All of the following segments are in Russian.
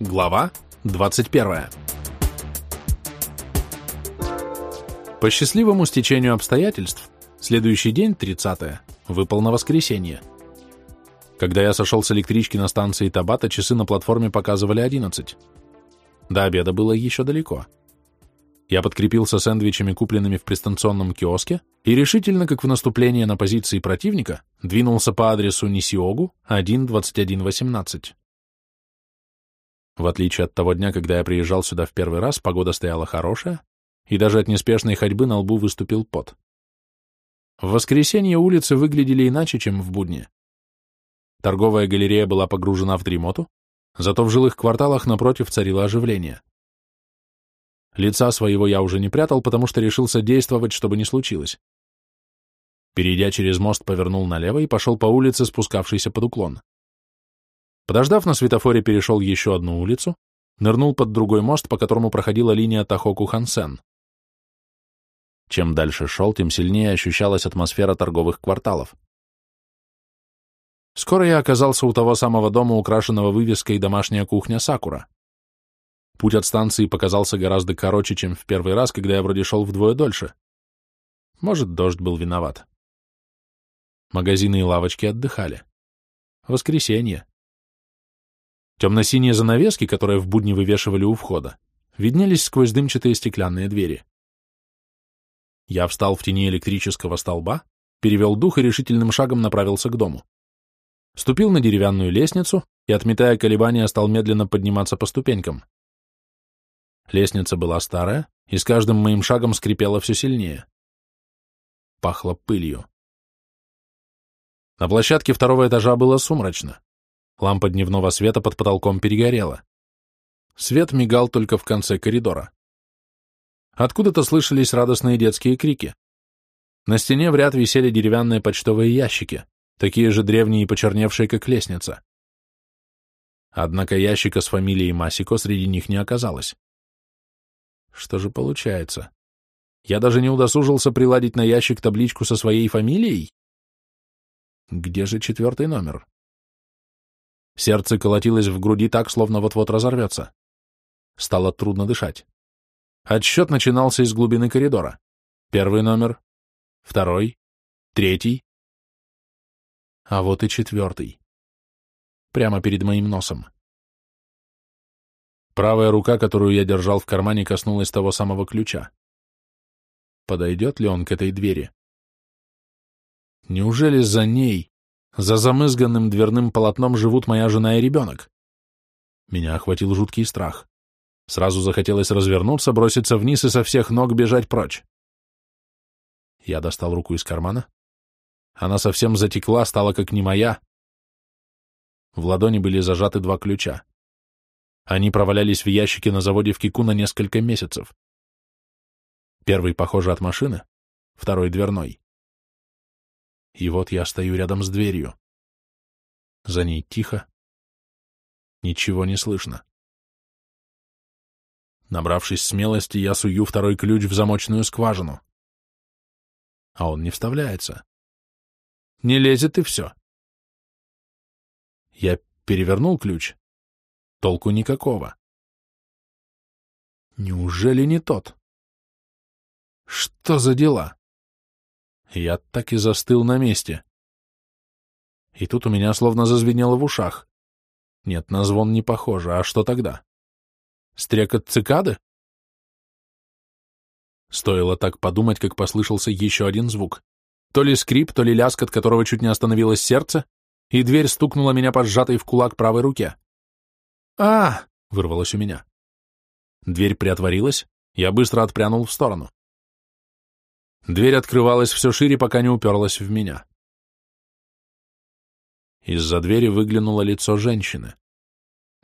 Глава 21. По счастливому стечению обстоятельств, следующий день, 30 выпал на воскресенье. Когда я сошел с электрички на станции Табата, часы на платформе показывали 11. До обеда было еще далеко. Я подкрепился сэндвичами, купленными в пристанционном киоске, и решительно, как в наступление на позиции противника, двинулся по адресу Нисиогу, 1.2118. В отличие от того дня, когда я приезжал сюда в первый раз, погода стояла хорошая, и даже от неспешной ходьбы на лбу выступил пот. В воскресенье улицы выглядели иначе, чем в будни. Торговая галерея была погружена в дремоту, зато в жилых кварталах напротив царило оживление. Лица своего я уже не прятал, потому что решился действовать, чтобы не случилось. Перейдя через мост, повернул налево и пошел по улице, спускавшейся под уклон. Подождав на светофоре, перешел еще одну улицу, нырнул под другой мост, по которому проходила линия Тахоку-Хансен. Чем дальше шел, тем сильнее ощущалась атмосфера торговых кварталов. Скоро я оказался у того самого дома, украшенного вывеской «Домашняя кухня Сакура». Путь от станции показался гораздо короче, чем в первый раз, когда я вроде шел вдвое дольше. Может, дождь был виноват. Магазины и лавочки отдыхали. Воскресенье. Темно-синие занавески, которые в будни вывешивали у входа, виднелись сквозь дымчатые стеклянные двери. Я встал в тени электрического столба, перевел дух и решительным шагом направился к дому. Ступил на деревянную лестницу и, отметая колебания, стал медленно подниматься по ступенькам. Лестница была старая, и с каждым моим шагом скрипела все сильнее. Пахло пылью. На площадке второго этажа было сумрачно. Лампа дневного света под потолком перегорела. Свет мигал только в конце коридора. Откуда-то слышались радостные детские крики. На стене в ряд висели деревянные почтовые ящики, такие же древние и почерневшие, как лестница. Однако ящика с фамилией Масико среди них не оказалось. Что же получается? Я даже не удосужился приладить на ящик табличку со своей фамилией? Где же четвертый номер? Сердце колотилось в груди так, словно вот-вот разорвется. Стало трудно дышать. Отсчет начинался из глубины коридора. Первый номер, второй, третий. А вот и четвертый. Прямо перед моим носом. Правая рука, которую я держал в кармане, коснулась того самого ключа. Подойдет ли он к этой двери? Неужели за ней за замызганным дверным полотном живут моя жена и ребенок. Меня охватил жуткий страх. Сразу захотелось развернуться, броситься вниз и со всех ног бежать прочь. Я достал руку из кармана. Она совсем затекла, стала как не моя. В ладони были зажаты два ключа. Они провалялись в ящике на заводе в Кику на несколько месяцев. Первый, похоже, от машины, второй дверной. И вот я стою рядом с дверью. За ней тихо. Ничего не слышно. Набравшись смелости, я сую второй ключ в замочную скважину. А он не вставляется. Не лезет и все. Я перевернул ключ. Толку никакого. Неужели не тот? Что за дела? Я так и застыл на месте. И тут у меня словно зазвенело в ушах. Нет, на звон не похоже, а что тогда? Стрекот цикады? Стоило так подумать, как послышался еще один звук. То ли скрип, то ли лязг, от которого чуть не остановилось сердце, и дверь стукнула меня под сжатой в кулак правой руке. а вырвалось у меня. Дверь приотворилась, я быстро отпрянул в сторону. Дверь открывалась все шире, пока не уперлась в меня. Из-за двери выглянуло лицо женщины,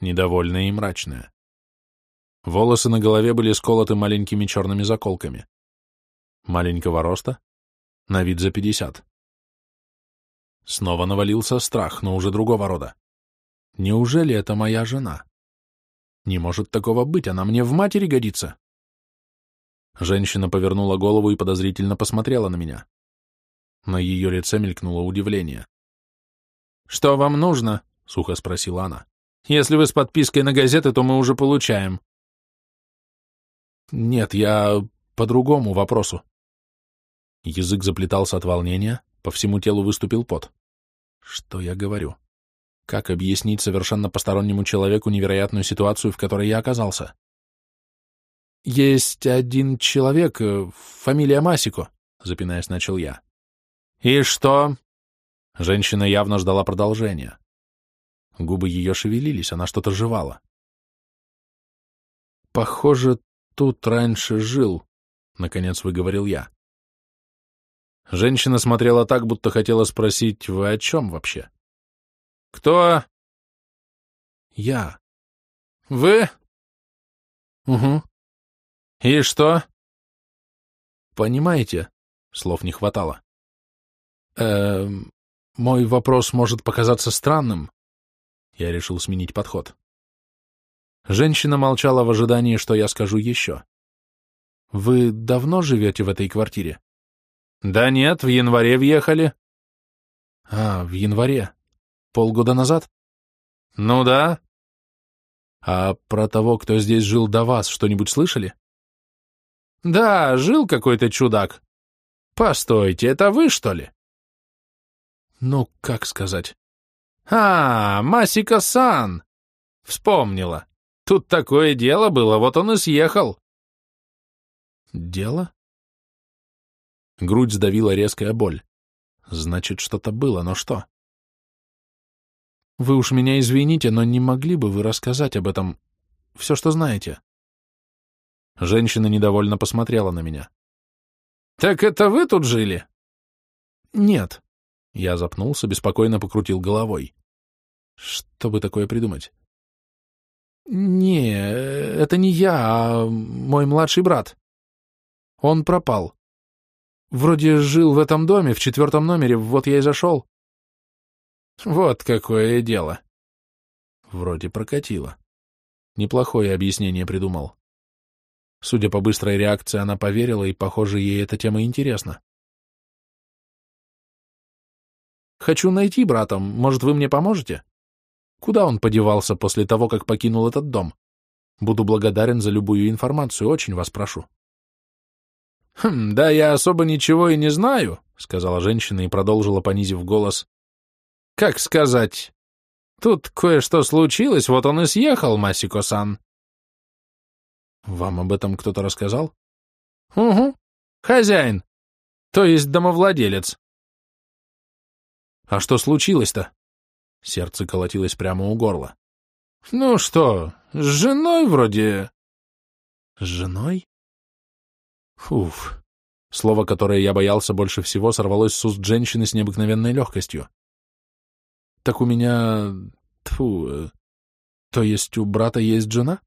недовольное и мрачное. Волосы на голове были сколоты маленькими черными заколками. Маленького роста, на вид за пятьдесят. Снова навалился страх, но уже другого рода. Неужели это моя жена? Не может такого быть, она мне в матери годится. Женщина повернула голову и подозрительно посмотрела на меня. На ее лице мелькнуло удивление. «Что вам нужно?» — сухо спросила она. Если вы с подпиской на газеты, то мы уже получаем. Нет, я по другому вопросу. Язык заплетался от волнения, по всему телу выступил пот. Что я говорю? Как объяснить совершенно постороннему человеку невероятную ситуацию, в которой я оказался? Есть один человек, э, фамилия Масико, запинаясь, начал я. И что? Женщина явно ждала продолжения. Губы ее шевелились, она что-то жевала. Похоже, тут раньше жил, наконец выговорил я. Женщина смотрела так, будто хотела спросить, вы о чем вообще? Кто? Я. Вы? Угу. И что? Понимаете, слов не хватало. Эм, мой вопрос может показаться странным. Я решил сменить подход. Женщина молчала в ожидании, что я скажу еще. Вы давно живете в этой квартире? Да нет, в январе въехали. А, в январе. Полгода назад? Ну да. А про того, кто здесь жил до вас, что-нибудь слышали? Да, жил какой-то чудак. Постойте, это вы, что ли? Ну, как сказать? А, Масика-сан! Вспомнила. Тут такое дело было, вот он и съехал. Дело? Грудь сдавила резкая боль. Значит, что-то было, но что? Вы уж меня извините, но не могли бы вы рассказать об этом все, что знаете? Женщина недовольно посмотрела на меня. Так это вы тут жили? Нет. Я запнулся, беспокойно покрутил головой. Что бы такое придумать? Не, это не я, а мой младший брат. Он пропал. Вроде жил в этом доме, в четвертом номере, вот я и зашел. Вот какое дело. Вроде прокатило. Неплохое объяснение придумал. Судя по быстрой реакции, она поверила, и, похоже, ей эта тема интересна. Хочу найти брата, может, вы мне поможете? Куда он подевался после того, как покинул этот дом? Буду благодарен за любую информацию, очень вас прошу. «Хм, да я особо ничего и не знаю», — сказала женщина и продолжила, понизив голос. «Как сказать? Тут кое-что случилось, вот он и съехал, Масико-сан». «Вам об этом кто-то рассказал?» «Угу. Хозяин. То есть домовладелец». «А что случилось-то?» Сердце колотилось прямо у горла. «Ну что, с женой вроде...» «С женой?» Фуф. Слово, которое я боялся больше всего, сорвалось с уст женщины с необыкновенной легкостью. Так у меня... Тьфу... Э, то есть у брата есть жена?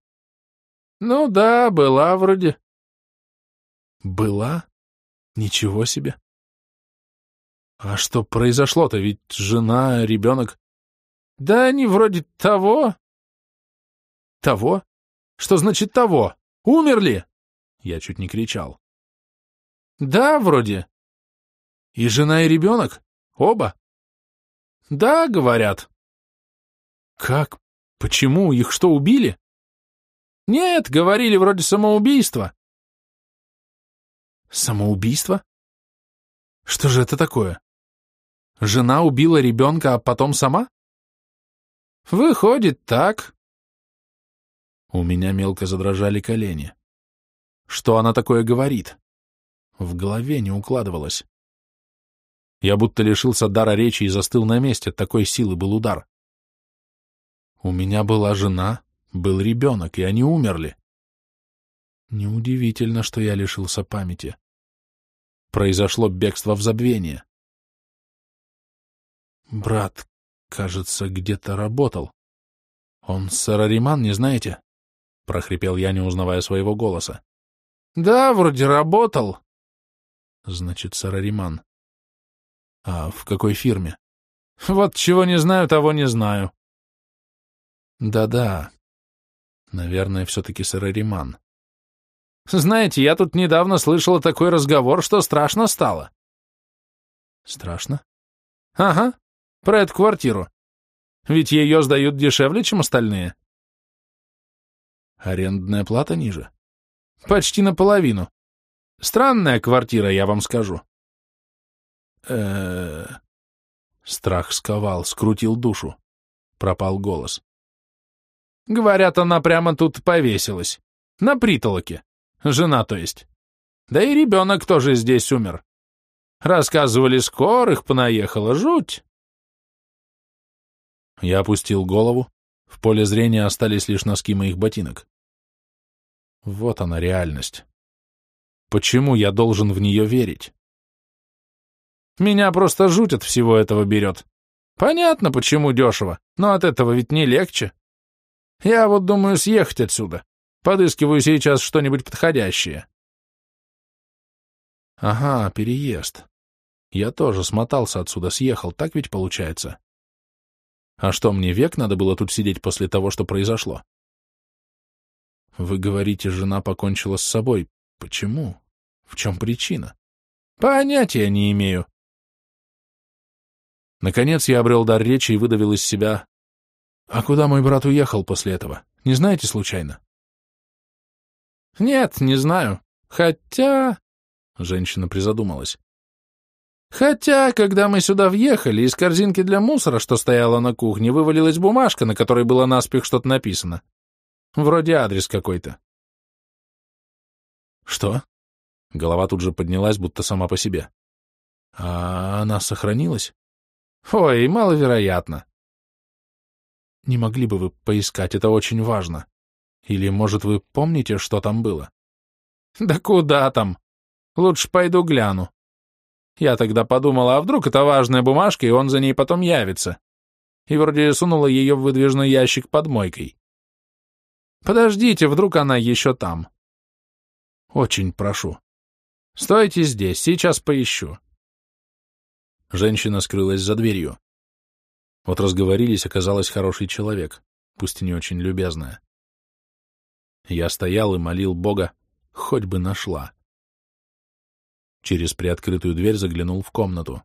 Ну да, была вроде. Была? Ничего себе. А что произошло-то? Ведь жена, ребенок... Да они вроде того. Того? Что значит того? Умерли? Я чуть не кричал. Да, вроде. И жена, и ребенок? Оба? Да, говорят. Как? Почему? Их что, убили? Нет, говорили, вроде самоубийство. Самоубийство? Что же это такое? Жена убила ребенка, а потом сама? Выходит так. У меня мелко задрожали колени. Что она такое говорит? В голове не укладывалось. Я будто лишился дара речи и застыл на месте, такой силы был удар. У меня была жена, был ребенок, и они умерли. Неудивительно, что я лишился памяти. Произошло бегство в забвение. Брат, кажется, где-то работал. Он Сарариман, не знаете? — прохрипел я, не узнавая своего голоса. — Да, вроде работал. — Значит, Сарариман. — А в какой фирме? — Вот чего не знаю, того не знаю. Да — Да-да. Наверное, все-таки Сарариман. — Знаете, я тут недавно слышала такой разговор, что страшно стало. — Страшно? — Ага, про эту квартиру. Ведь ее сдают дешевле, чем остальные. Арендная плата ниже? Почти наполовину. Странная квартира, я вам скажу. э Страх сковал, скрутил душу. Пропал голос. Говорят, она прямо тут повесилась. На притолоке. Жена, то есть. Да и ребенок тоже здесь умер. Рассказывали, скорых понаехала, жуть. Я опустил голову. В поле зрения остались лишь носки моих ботинок. Вот она реальность. Почему я должен в нее верить? Меня просто жуть от всего этого берет. Понятно, почему дешево, но от этого ведь не легче. Я вот думаю съехать отсюда. Подыскиваю сейчас что-нибудь подходящее. Ага, переезд. Я тоже смотался отсюда, съехал, так ведь получается? А что, мне век надо было тут сидеть после того, что произошло? Вы говорите, жена покончила с собой. Почему? В чем причина? Понятия не имею. Наконец я обрел дар речи и выдавил из себя. А куда мой брат уехал после этого? Не знаете случайно? Нет, не знаю. Хотя... Женщина призадумалась. Хотя, когда мы сюда въехали, из корзинки для мусора, что стояла на кухне, вывалилась бумажка, на которой было наспех что-то написано. Вроде адрес какой-то. Что? Голова тут же поднялась, будто сама по себе. А она сохранилась? Ой, маловероятно. Не могли бы вы поискать, это очень важно. Или, может, вы помните, что там было? Да куда там? Лучше пойду гляну. Я тогда подумала, а вдруг это важная бумажка, и он за ней потом явится. И вроде сунула ее в выдвижной ящик под мойкой. Подождите, вдруг она еще там. Очень прошу. Стойте здесь, сейчас поищу. Женщина скрылась за дверью. Вот разговорились, оказалась хороший человек, пусть и не очень любезная. Я стоял и молил Бога, хоть бы нашла. Через приоткрытую дверь заглянул в комнату.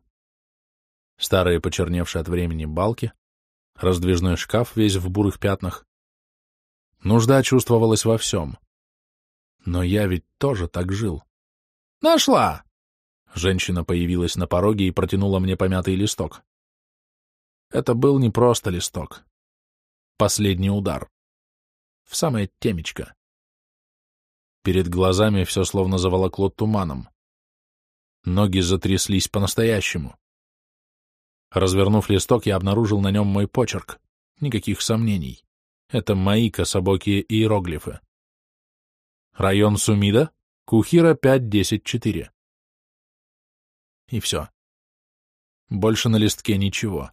Старые почерневшие от времени балки, раздвижной шкаф весь в бурых пятнах. Нужда чувствовалась во всем. Но я ведь тоже так жил. «Нашла!» Женщина появилась на пороге и протянула мне помятый листок. Это был не просто листок. Последний удар. В самое темечко. Перед глазами все словно заволокло туманом. Ноги затряслись по-настоящему. Развернув листок, я обнаружил на нем мой почерк. Никаких сомнений. Это мои кособокие иероглифы. Район Сумида, Кухира 5104. И все. Больше на листке ничего.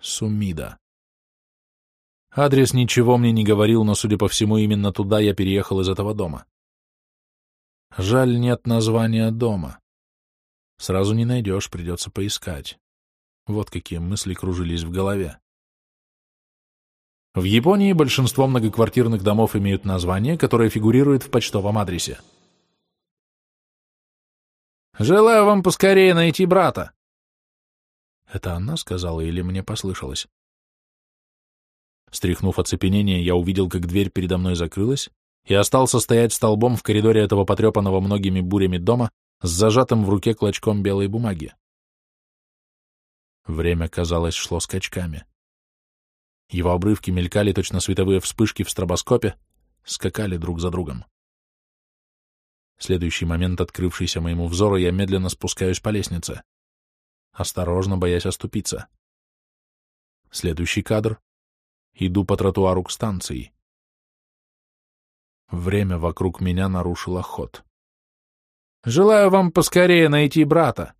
Сумида. Адрес ничего мне не говорил, но, судя по всему, именно туда я переехал из этого дома. Жаль, нет названия дома. Сразу не найдешь, придется поискать. Вот какие мысли кружились в голове. В Японии большинство многоквартирных домов имеют название, которое фигурирует в почтовом адресе. «Желаю вам поскорее найти брата!» Это она сказала или мне послышалось? Стряхнув оцепенение, я увидел, как дверь передо мной закрылась, и остался стоять столбом в коридоре этого потрепанного многими бурями дома с зажатым в руке клочком белой бумаги. Время, казалось, шло скачками. Его обрывки мелькали точно световые вспышки в стробоскопе, скакали друг за другом. следующий момент, открывшийся моему взору, я медленно спускаюсь по лестнице, осторожно, боясь оступиться. Следующий кадр. Иду по тротуару к станции. Время вокруг меня нарушило ход. «Желаю вам поскорее найти брата!»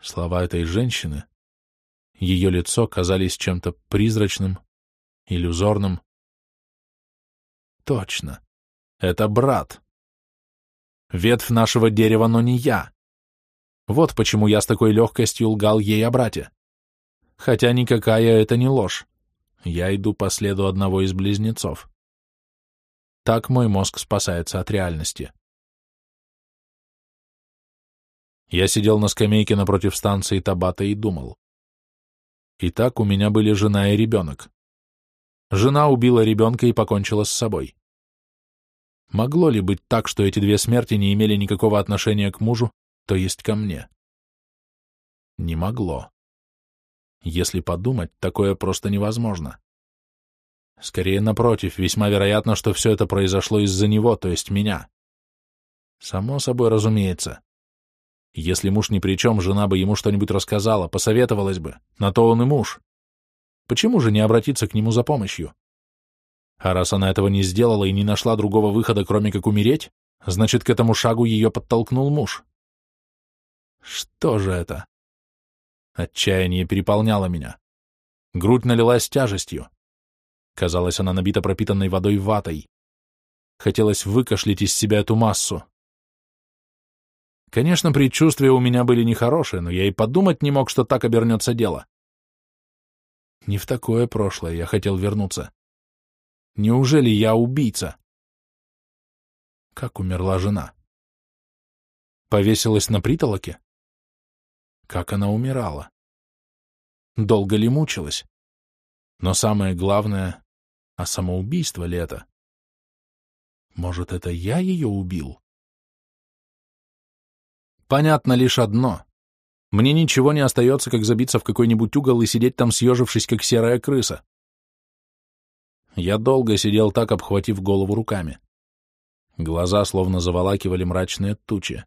Слова этой женщины, ее лицо казались чем-то призрачным, иллюзорным. Точно, это брат. Ветвь нашего дерева, но не я. Вот почему я с такой легкостью лгал ей о брате. Хотя никакая это не ложь. Я иду по следу одного из близнецов. Так мой мозг спасается от реальности. Я сидел на скамейке напротив станции Табата и думал. Итак, у меня были жена и ребенок. Жена убила ребенка и покончила с собой. Могло ли быть так, что эти две смерти не имели никакого отношения к мужу, то есть ко мне? Не могло. Если подумать, такое просто невозможно. Скорее, напротив, весьма вероятно, что все это произошло из-за него, то есть меня. Само собой разумеется. Если муж ни при чем, жена бы ему что-нибудь рассказала, посоветовалась бы. На то он и муж. Почему же не обратиться к нему за помощью? А раз она этого не сделала и не нашла другого выхода, кроме как умереть, значит, к этому шагу ее подтолкнул муж. Что же это? Отчаяние переполняло меня. Грудь налилась тяжестью. Казалось, она набита пропитанной водой ватой. Хотелось выкашлять из себя эту массу. Конечно, предчувствия у меня были нехорошие, но я и подумать не мог, что так обернется дело. Не в такое прошлое я хотел вернуться. Неужели я убийца? Как умерла жена? Повесилась на притолоке? Как она умирала? Долго ли мучилась? Но самое главное, а самоубийство ли это? Может, это я ее убил? Понятно лишь одно. Мне ничего не остается, как забиться в какой-нибудь угол и сидеть там, съежившись, как серая крыса. Я долго сидел так, обхватив голову руками. Глаза словно заволакивали мрачные тучи.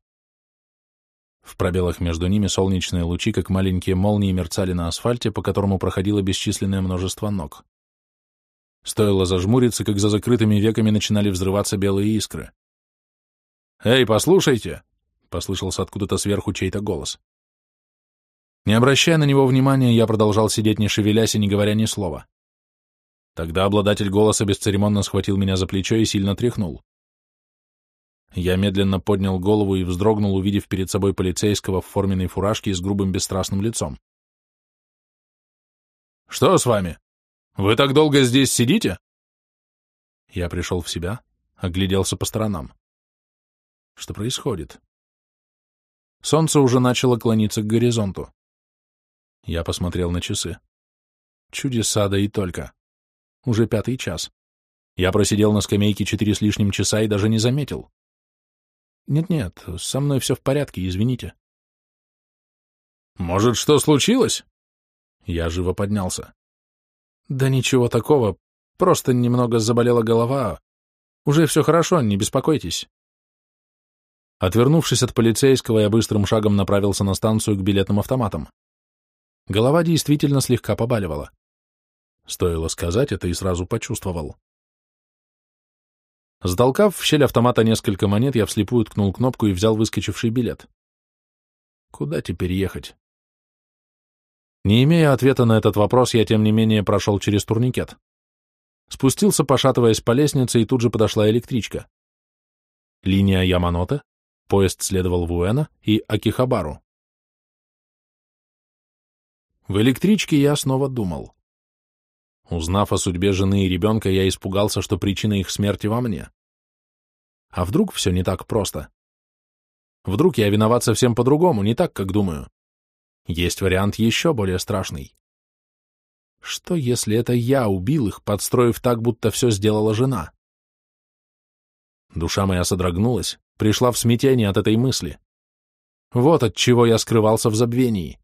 В пробелах между ними солнечные лучи, как маленькие молнии, мерцали на асфальте, по которому проходило бесчисленное множество ног. Стоило зажмуриться, как за закрытыми веками начинали взрываться белые искры. «Эй, послушайте!» послышался откуда-то сверху чей-то голос. Не обращая на него внимания, я продолжал сидеть, не шевелясь и не говоря ни слова. Тогда обладатель голоса бесцеремонно схватил меня за плечо и сильно тряхнул. Я медленно поднял голову и вздрогнул, увидев перед собой полицейского в форменной фуражке и с грубым бесстрастным лицом. «Что с вами? Вы так долго здесь сидите?» Я пришел в себя, огляделся по сторонам. Что происходит? Солнце уже начало клониться к горизонту. Я посмотрел на часы. Чудеса, да и только. Уже пятый час. Я просидел на скамейке четыре с лишним часа и даже не заметил. Нет-нет, со мной все в порядке, извините. Может, что случилось? Я живо поднялся. Да ничего такого, просто немного заболела голова. Уже все хорошо, не беспокойтесь. Отвернувшись от полицейского, я быстрым шагом направился на станцию к билетным автоматам. Голова действительно слегка побаливала. Стоило сказать это и сразу почувствовал. Сдолкав в щель автомата несколько монет, я вслепую ткнул кнопку и взял выскочивший билет. Куда теперь ехать? Не имея ответа на этот вопрос, я, тем не менее, прошел через турникет. Спустился, пошатываясь по лестнице, и тут же подошла электричка. Линия Яманоте, Поезд следовал в Уэна и Акихабару. В электричке я снова думал. Узнав о судьбе жены и ребенка, я испугался, что причина их смерти во мне. А вдруг все не так просто? Вдруг я виноват совсем по-другому, не так, как думаю? Есть вариант еще более страшный. Что, если это я убил их, подстроив так, будто все сделала жена? Душа моя содрогнулась, пришла в смятение от этой мысли. Вот от чего я скрывался в забвении.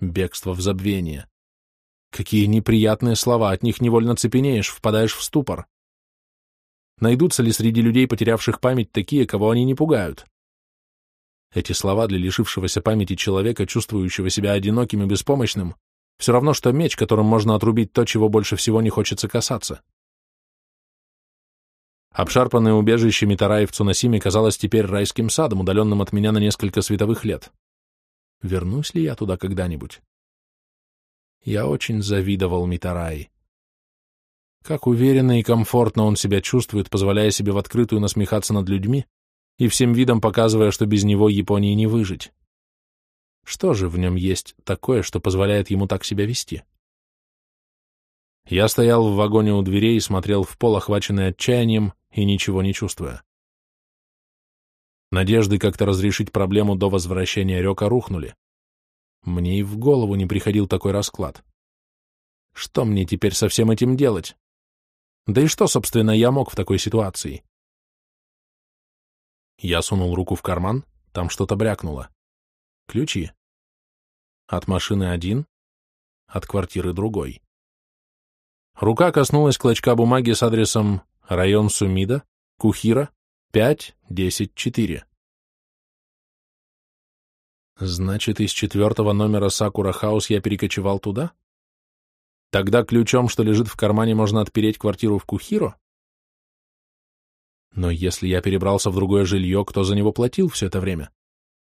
Бегство в забвение. Какие неприятные слова, от них невольно цепенеешь, впадаешь в ступор. Найдутся ли среди людей, потерявших память, такие, кого они не пугают? Эти слова для лишившегося памяти человека, чувствующего себя одиноким и беспомощным, все равно, что меч, которым можно отрубить то, чего больше всего не хочется касаться. Обшарпанное убежище Митараи в Цунасиме казалось теперь райским садом, удаленным от меня на несколько световых лет. Вернусь ли я туда когда-нибудь? Я очень завидовал Митараи. Как уверенно и комфортно он себя чувствует, позволяя себе в открытую насмехаться над людьми и всем видом показывая, что без него Японии не выжить. Что же в нем есть такое, что позволяет ему так себя вести? Я стоял в вагоне у дверей и смотрел в пол, охваченный отчаянием, и ничего не чувствуя. Надежды как-то разрешить проблему до возвращения Рёка рухнули. Мне и в голову не приходил такой расклад. Что мне теперь со всем этим делать? Да и что, собственно, я мог в такой ситуации? Я сунул руку в карман, там что-то брякнуло. Ключи. От машины один, от квартиры другой. Рука коснулась клочка бумаги с адресом район Сумида, Кухира, 5-10-4. Значит, из четвертого номера Сакура Хаус я перекочевал туда? Тогда ключом, что лежит в кармане, можно отпереть квартиру в Кухиро? Но если я перебрался в другое жилье, кто за него платил все это время?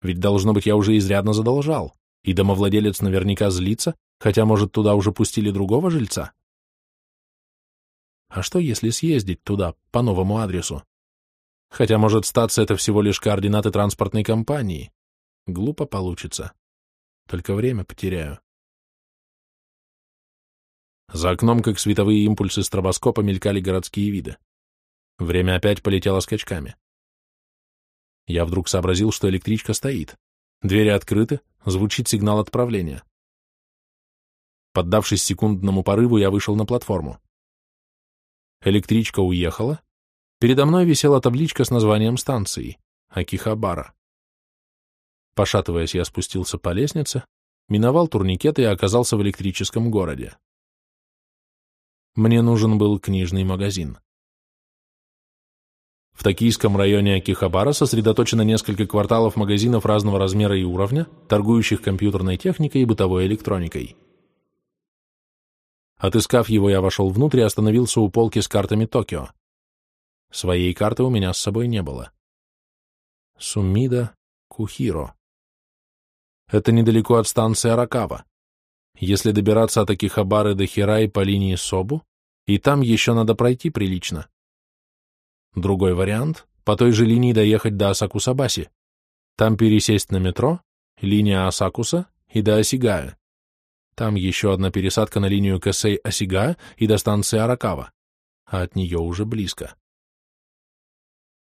Ведь, должно быть, я уже изрядно задолжал, и домовладелец наверняка злится, хотя, может, туда уже пустили другого жильца? А что, если съездить туда, по новому адресу? Хотя, может, статься это всего лишь координаты транспортной компании. Глупо получится. Только время потеряю. За окном, как световые импульсы стробоскопа, мелькали городские виды. Время опять полетело скачками. Я вдруг сообразил, что электричка стоит. Двери открыты, звучит сигнал отправления. Поддавшись секундному порыву, я вышел на платформу. Электричка уехала. Передо мной висела табличка с названием станции — Акихабара. Пошатываясь, я спустился по лестнице, миновал турникет и оказался в электрическом городе. Мне нужен был книжный магазин. В токийском районе Акихабара сосредоточено несколько кварталов магазинов разного размера и уровня, торгующих компьютерной техникой и бытовой электроникой. Отыскав его, я вошел внутрь и остановился у полки с картами Токио. Своей карты у меня с собой не было. Сумида Кухиро. Это недалеко от станции Аракава. Если добираться от Акихабары до Хирай по линии Собу, и там еще надо пройти прилично. Другой вариант — по той же линии доехать до Асакусабаси. Там пересесть на метро, линия Асакуса и до Осигая. Там еще одна пересадка на линию Кэсэй-Осига и до станции Аракава, а от нее уже близко.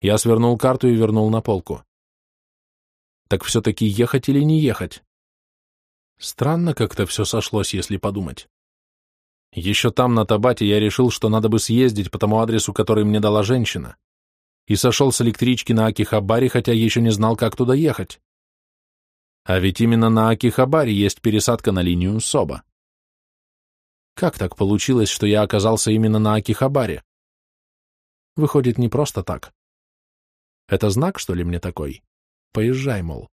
Я свернул карту и вернул на полку. Так все-таки ехать или не ехать? Странно как-то все сошлось, если подумать. Еще там, на Табате, я решил, что надо бы съездить по тому адресу, который мне дала женщина. И сошел с электрички на Акихабаре, хотя еще не знал, как туда ехать. А ведь именно на Акихабаре есть пересадка на линию Соба. Как так получилось, что я оказался именно на Акихабаре? Выходит, не просто так. Это знак, что ли, мне такой? Поезжай, мол.